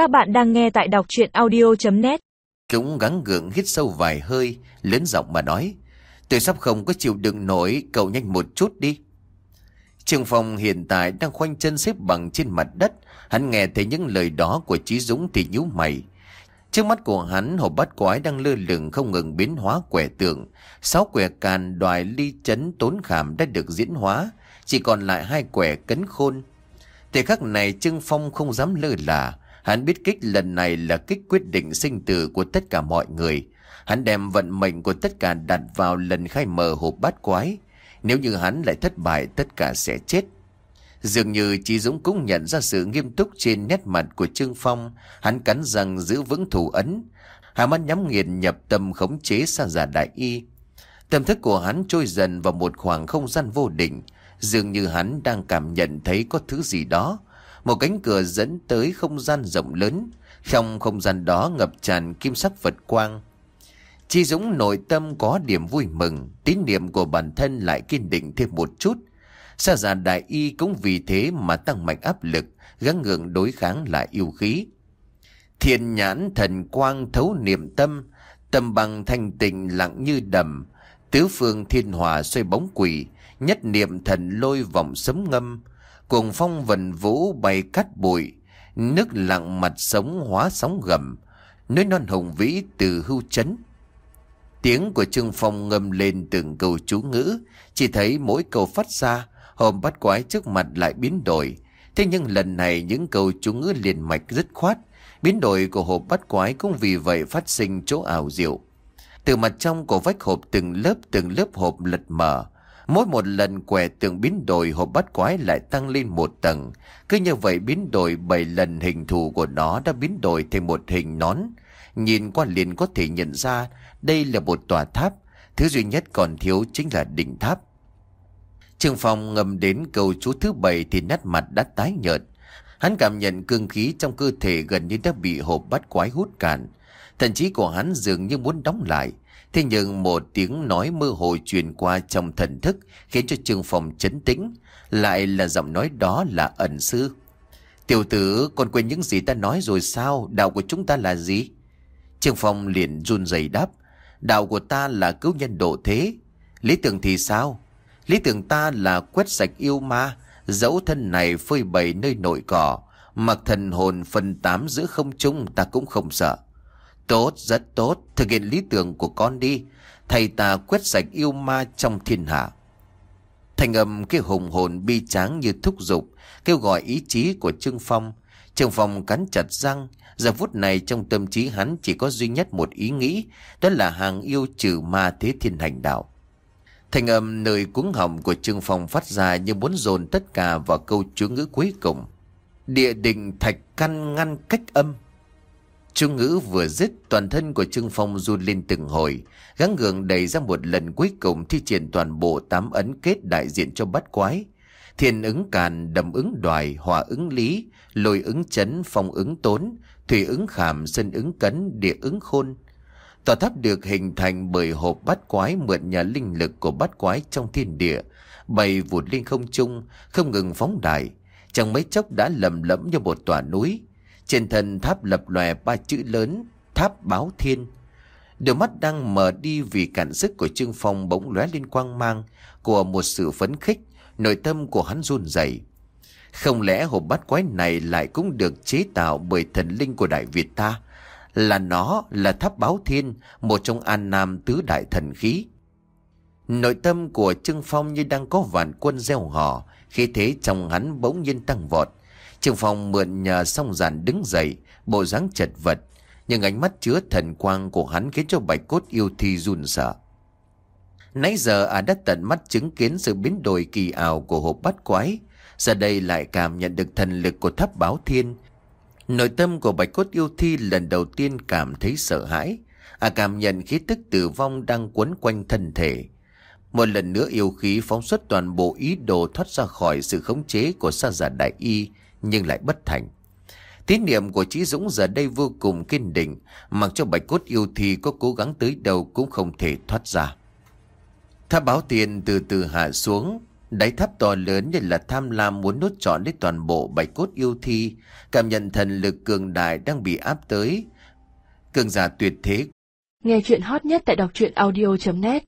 Các bạn đang nghe tại đọc chuyện audio.net Cũng gắng gượng hít sâu vài hơi, lớn giọng mà nói. Tôi sắp không có chịu đựng nổi, cậu nhanh một chút đi. Trường phòng hiện tại đang khoanh chân xếp bằng trên mặt đất. Hắn nghe thấy những lời đó của Chí Dũng thì nhíu mày. Trước mắt của hắn, hộp bát quái đang lơ lửng không ngừng biến hóa quẻ tượng. Sáu quẻ càn đoài ly chấn tốn khảm đã được diễn hóa, chỉ còn lại hai quẻ cấn khôn. Thời khắc này Trương Phong không dám lơ là, hắn biết kích lần này là kích quyết định sinh tử của tất cả mọi người. Hắn đem vận mệnh của tất cả đặt vào lần khai mở hộp bát quái. Nếu như hắn lại thất bại tất cả sẽ chết. Dường như Chí Dũng cũng nhận ra sự nghiêm túc trên nét mặt của Trương Phong, hắn cắn răng giữ vững thủ ấn. Hà mắt nhắm nghiền nhập tâm khống chế xa giả đại y. Tâm thức của hắn trôi dần vào một khoảng không gian vô định, dường như hắn đang cảm nhận thấy có thứ gì đó. Một cánh cửa dẫn tới không gian rộng lớn, trong không gian đó ngập tràn kim sắc vật quang. Chi Dũng nội tâm có điểm vui mừng, tín niệm của bản thân lại kiên định thêm một chút. Sa giả đại y cũng vì thế mà tăng mạnh áp lực, gắng gượng đối kháng lại yêu khí. Thiền nhãn thần quang thấu niệm tâm, tâm bằng thanh tịnh lặng như đầm, tứ phương thiên hòa xoay bóng quỷ, nhất niệm thần lôi vòng sấm ngâm, cuồng phong vần vũ bay cắt bụi, nước lặng mặt sống hóa sóng gầm, núi non hùng vĩ từ hưu chấn. Tiếng của Trương Phong ngâm lên từng câu chú ngữ, chỉ thấy mỗi câu phát ra, hòm bắt quái trước mặt lại biến đổi. Thế nhưng lần này những câu chú ngữ liền mạch dứt khoát, biến đổi của hộp bắt quái cũng vì vậy phát sinh chỗ ảo diệu. Từ mặt trong của vách hộp từng lớp từng lớp hộp lật mở, Mỗi một lần quẻ tượng biến đổi, hộp bắt quái lại tăng lên một tầng. Cứ như vậy biến đổi 7 lần, hình thù của nó đã biến đổi thành một hình nón. Nhìn qua liền có thể nhận ra đây là một tòa tháp. Thứ duy nhất còn thiếu chính là đỉnh tháp. Trương Phong ngầm đến câu chú thứ bảy thì nét mặt đã tái nhợt. Hắn cảm nhận cương khí trong cơ thể gần như đã bị hộp bắt quái hút cạn. Thần trí của hắn dường như muốn đóng lại. Thế nhưng một tiếng nói mơ hồ truyền qua trong thần thức khiến cho Trương Phong chấn tĩnh. Lại là giọng nói đó là ẩn sư. Tiểu tử, còn quên những gì ta nói rồi sao? Đạo của chúng ta là gì? Trương Phong liền run rẩy đáp. Đạo của ta là cứu nhân độ thế. Lý tưởng thì sao? Lý tưởng ta là quét sạch yêu ma, dẫu thân này phơi bày nơi nội cỏ, mặc thần hồn phần tám giữa không trung ta cũng không sợ. Tốt, rất tốt, thực hiện lý tưởng của con đi. Thầy ta quét sạch yêu ma trong thiên hạ. Thành âm cái hùng hồn bi tráng như thúc giục, kêu gọi ý chí của Trương Phong. Trương Phong cắn chặt răng, giờ phút này trong tâm trí hắn chỉ có duy nhất một ý nghĩ, đó là hàng yêu trừ ma thế thiên hành đạo. Thành âm nơi cuống họng của Trương Phong phát ra như muốn dồn tất cả vào câu chú ngữ cuối cùng. Địa định thạch căn ngăn cách âm. Trung ngữ vừa dứt, toàn thân của Trương Phong run lên từng hồi, gắng gượng đẩy ra một lần cuối cùng thi triển toàn bộ tám ấn kết đại diện cho bắt quái. Thiên ứng càn, đầm ứng đoài, hòa ứng lý, lôi ứng chấn, phong ứng tốn, thủy ứng khảm, sân ứng cấn, địa ứng khôn. Tòa tháp được hình thành bởi hộp bát quái mượn nhà linh lực của bát quái trong thiên địa, bay vụt lên không trung, không ngừng phóng đại. Trong mấy chốc đã lầm lẫm như một tòa núi. Trên thần tháp lập lòe ba chữ lớn, tháp báo thiên. Đôi mắt đang mở đi vì cảnh sức của Trương Phong bỗng lóe lên quang mang của một sự phấn khích, nội tâm của hắn run rẩy. Không lẽ hộp bát quái này lại cũng được chế tạo bởi thần linh của Đại Việt ta? Là nó là tháp báo thiên, một trong an nam tứ đại thần khí. Nội tâm của Trương Phong như đang có vạn quân gieo hò, khi thế trong hắn bỗng nhiên tăng vọt trường phòng mượn nhờ song giản đứng dậy, bộ dáng chật vật, nhưng ánh mắt chứa thần quang của hắn khiến cho bạch cốt yêu thi run sợ. Nãy giờ à đã tận mắt chứng kiến sự biến đổi kỳ ảo của hộp bát quái, giờ đây lại cảm nhận được thần lực của tháp báo thiên. Nội tâm của bạch cốt yêu thi lần đầu tiên cảm thấy sợ hãi, à cảm nhận khí tức tử vong đang quấn quanh thân thể. Một lần nữa yêu khí phóng xuất toàn bộ ý đồ thoát ra khỏi sự khống chế của sa giả đại y, nhưng lại bất thành. Tín niệm của Chí Dũng giờ đây vô cùng kiên định, mặc cho bạch cốt yêu thi có cố gắng tới đâu cũng không thể thoát ra. Tháp báo tiền từ từ hạ xuống, Đáy tháp to lớn như là tham lam muốn nuốt trọn lấy toàn bộ bạch cốt yêu thi, cảm nhận thần lực cường đại đang bị áp tới. Cường giả tuyệt thế. Nghe chuyện hot nhất tại đọc truyện audio.net